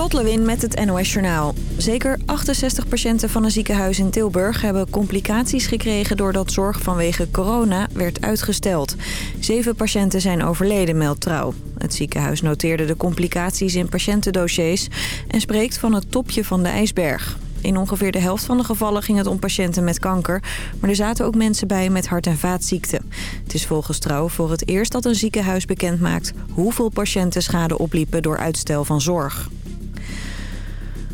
Lot Lewin met het NOS Journaal. Zeker 68 patiënten van een ziekenhuis in Tilburg hebben complicaties gekregen... doordat zorg vanwege corona werd uitgesteld. Zeven patiënten zijn overleden, meldt Trouw. Het ziekenhuis noteerde de complicaties in patiëntendossiers... en spreekt van het topje van de ijsberg. In ongeveer de helft van de gevallen ging het om patiënten met kanker. Maar er zaten ook mensen bij met hart- en vaatziekten. Het is volgens Trouw voor het eerst dat een ziekenhuis bekendmaakt... hoeveel patiënten schade opliepen door uitstel van zorg.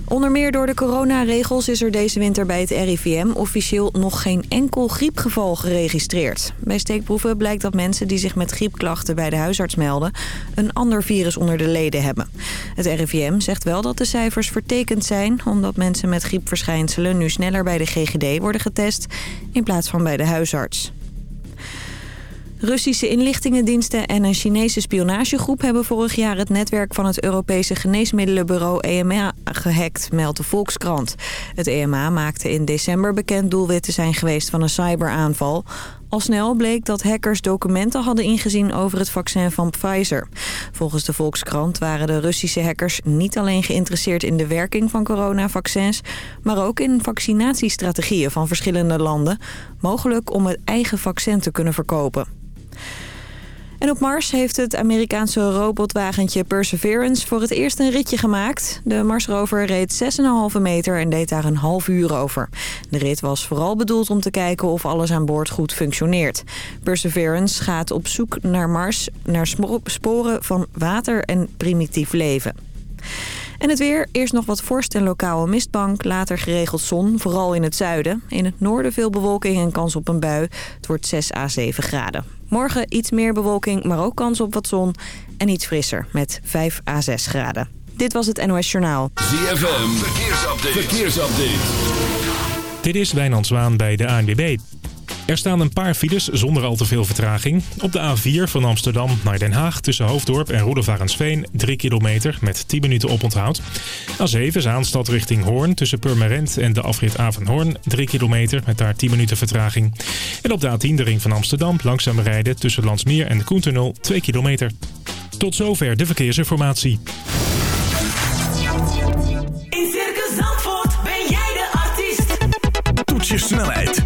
Onder meer door de coronaregels is er deze winter bij het RIVM officieel nog geen enkel griepgeval geregistreerd. Bij steekproeven blijkt dat mensen die zich met griepklachten bij de huisarts melden een ander virus onder de leden hebben. Het RIVM zegt wel dat de cijfers vertekend zijn omdat mensen met griepverschijnselen nu sneller bij de GGD worden getest in plaats van bij de huisarts. Russische inlichtingendiensten en een Chinese spionagegroep... hebben vorig jaar het netwerk van het Europese geneesmiddelenbureau EMA gehackt, meldt de Volkskrant. Het EMA maakte in december bekend doelwit te zijn geweest van een cyberaanval. Al snel bleek dat hackers documenten hadden ingezien over het vaccin van Pfizer. Volgens de Volkskrant waren de Russische hackers niet alleen geïnteresseerd in de werking van coronavaccins... maar ook in vaccinatiestrategieën van verschillende landen. Mogelijk om het eigen vaccin te kunnen verkopen. En op Mars heeft het Amerikaanse robotwagentje Perseverance voor het eerst een ritje gemaakt. De Marsrover reed 6,5 meter en deed daar een half uur over. De rit was vooral bedoeld om te kijken of alles aan boord goed functioneert. Perseverance gaat op zoek naar Mars, naar sporen van water en primitief leven. En het weer, eerst nog wat vorst en lokale mistbank, later geregeld zon, vooral in het zuiden. In het noorden veel bewolking en kans op een bui. Het wordt 6 à 7 graden. Morgen iets meer bewolking, maar ook kans op wat zon en iets frisser met 5 à 6 graden. Dit was het NOS Journaal. ZFM, verkeersupdate. verkeersupdate. Dit is Wijnand Zwaan bij de ANWB. Er staan een paar files zonder al te veel vertraging. Op de A4 van Amsterdam naar Den Haag tussen Hoofddorp en Roedevarensveen 3 kilometer met 10 minuten oponthoud. A7 Zaanstad richting Hoorn tussen Purmerend en de afrit Avenhoorn 3 kilometer met daar 10 minuten vertraging. En op de A10 de ring van Amsterdam langzaam rijden tussen Landsmeer en de Koentunnel 2 kilometer. Tot zover de verkeersinformatie. In Circus Zandvoort ben jij de artiest. Toets je snelheid,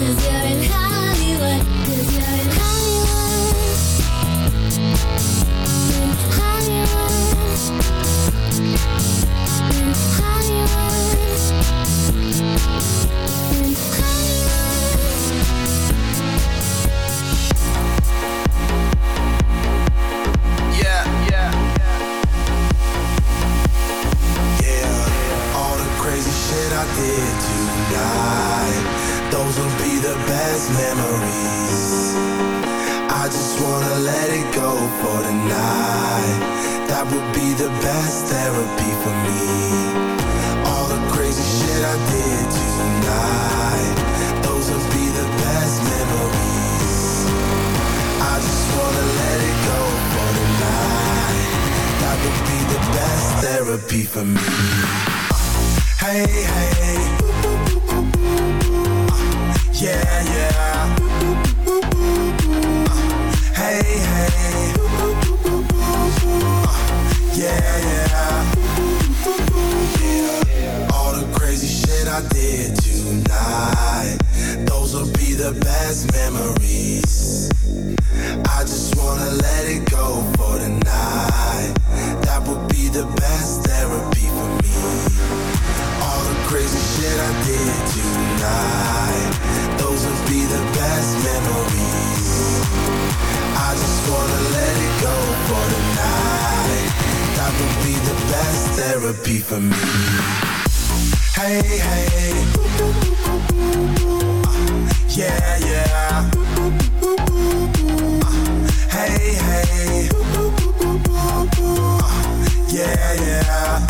Cause Yeah, yeah.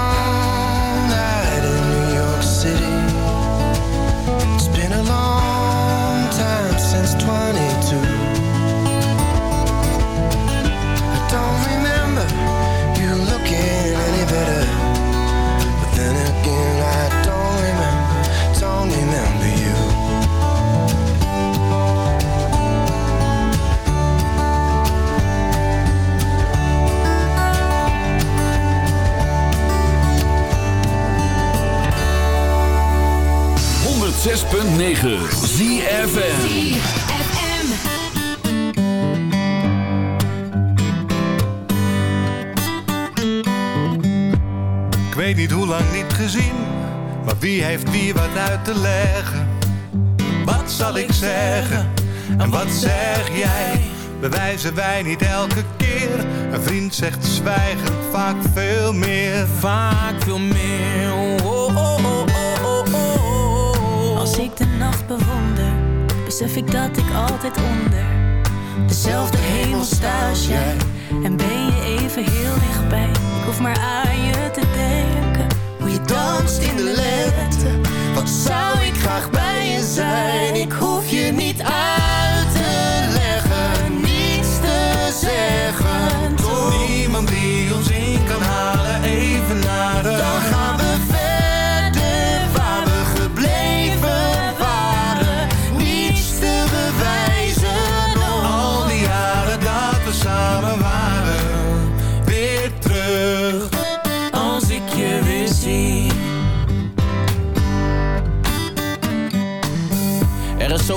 106.9 ZFN Ik weet niet hoe lang niet gezien, maar wie heeft wie wat uit te leggen? Wat zal ik zeggen en wat zeg jij? Bewijzen wij niet elke keer? Een vriend zegt zwijgen vaak veel meer. Vaak veel meer. Oh, oh. Besef ik dat ik altijd onder dezelfde hemel sta als jij. En ben je even heel dichtbij. Ik hoef maar aan je te denken. Hoe je danst in de lente. Wat zou ik graag bij je zijn? Ik hoef je niet uit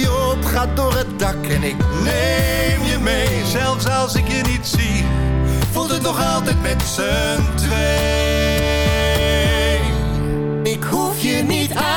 Je op, ga door het dak en ik Neem je mee, zelfs als ik je niet zie. Voelt het nog altijd met z'n twee. Ik hoef je niet uit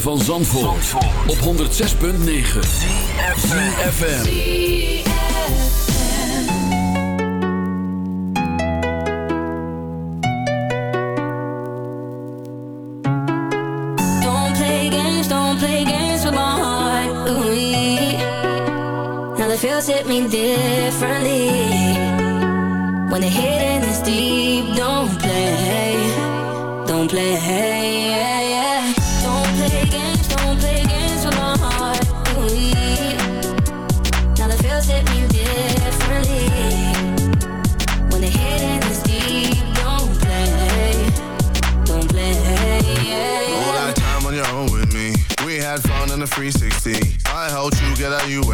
van Zandvoort, op 106.9 ZFM Don't play games, don't play games with my heart. Ooh, now the feels hit me differently. When the hidden is deep, don't play, don't play. get at you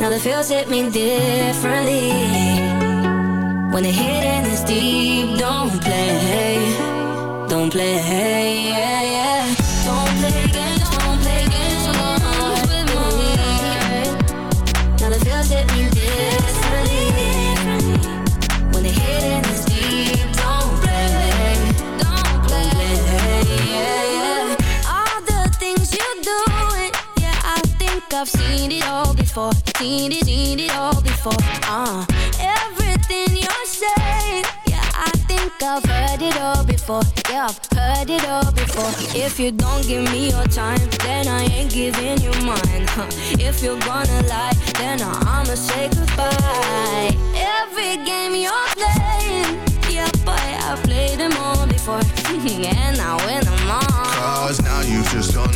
now the feels hit me differently. When the hidden is deep, don't play, don't play. Yeah, yeah. Don't play games, don't play games with. Ooh, now the feels hit me differently. When the hidden is deep, don't play, don't play. Yeah, yeah. All the things you doing, yeah, I think I've seen it all before. Seen it, seen it all before. Uh, everything you're saying, yeah, I think I've heard it all before. Yeah, I've heard it all before. If you don't give me your time, then I ain't giving you mine. Huh. If you're gonna lie, then I'ma say goodbye. Every game you're playing, yeah, boy, I've played them all before, and I win them all. Cause now you've just gone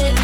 it.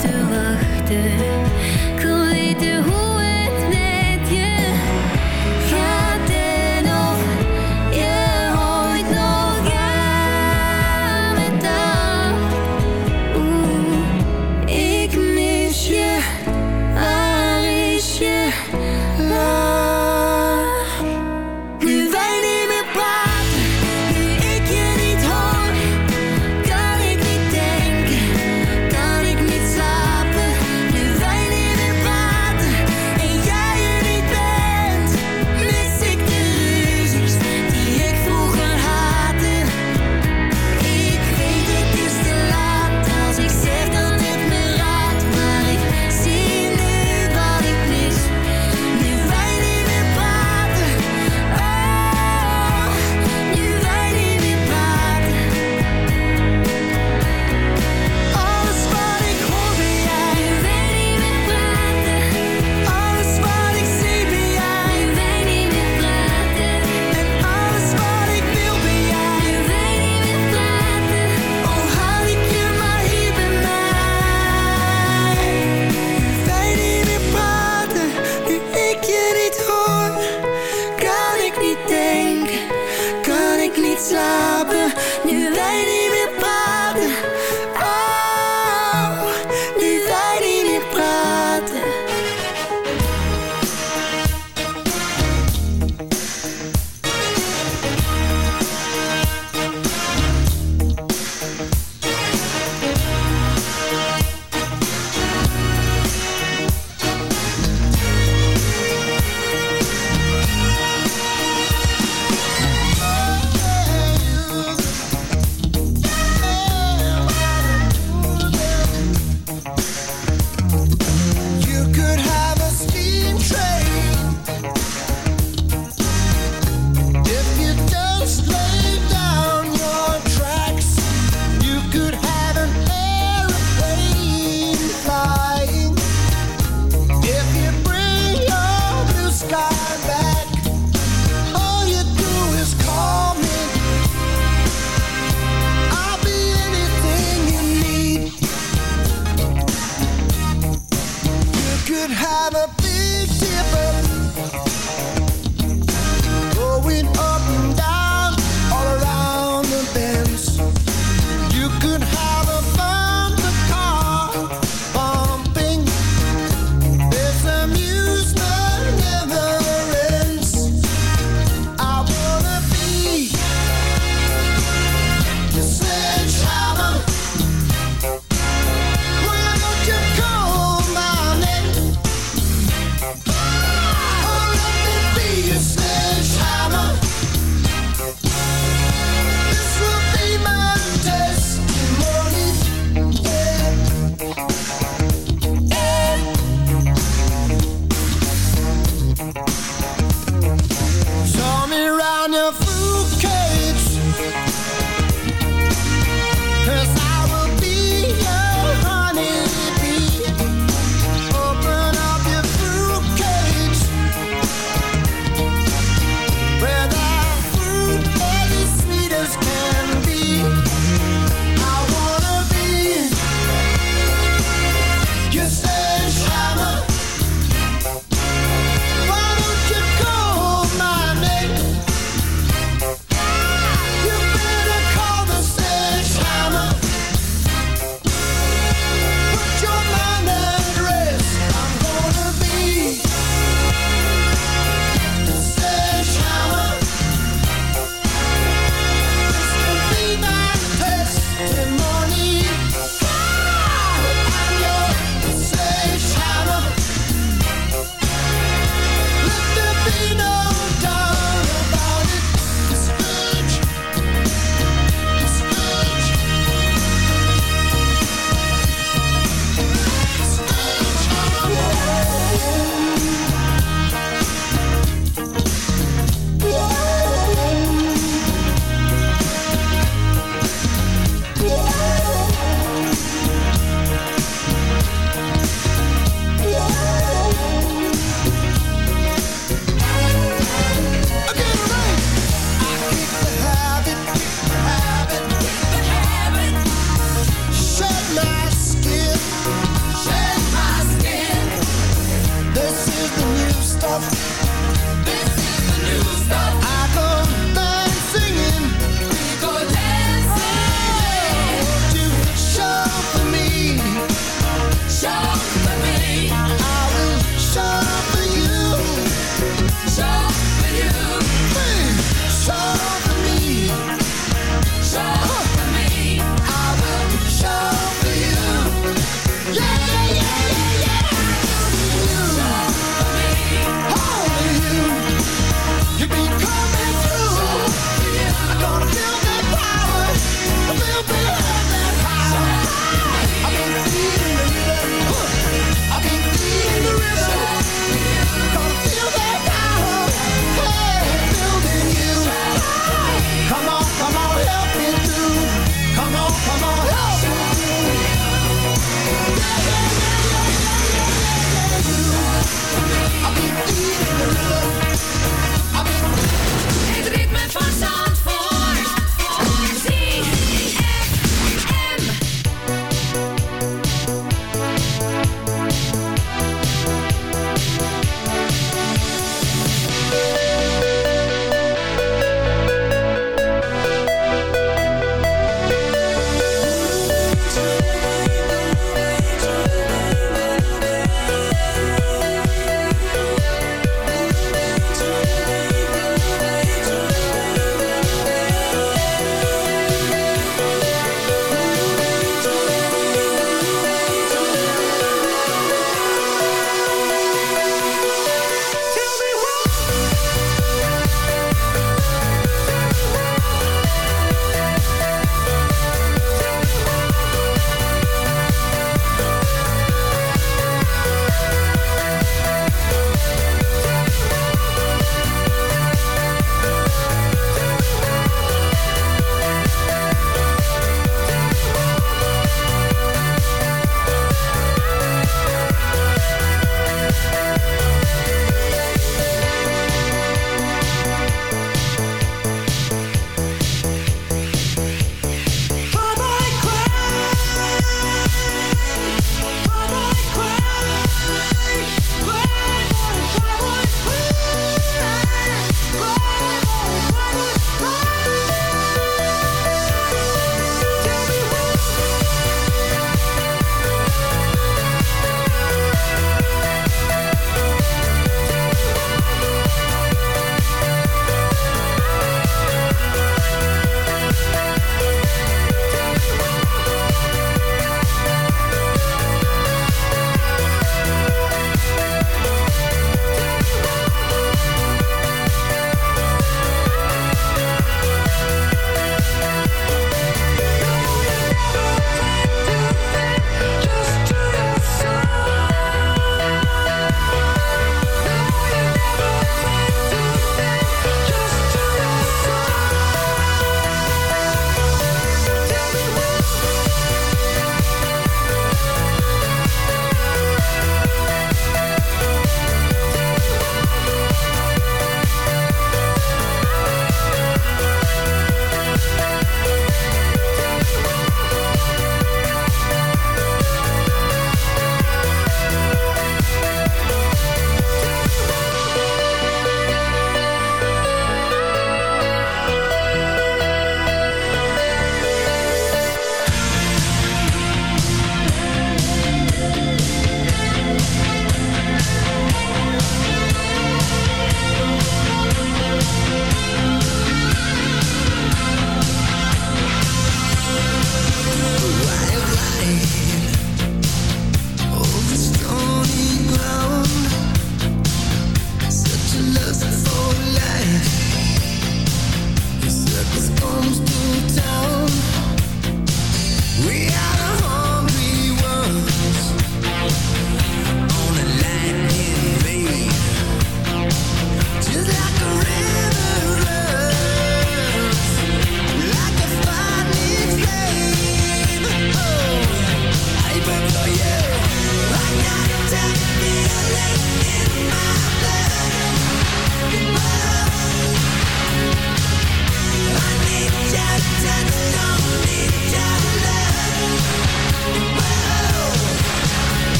te wachten.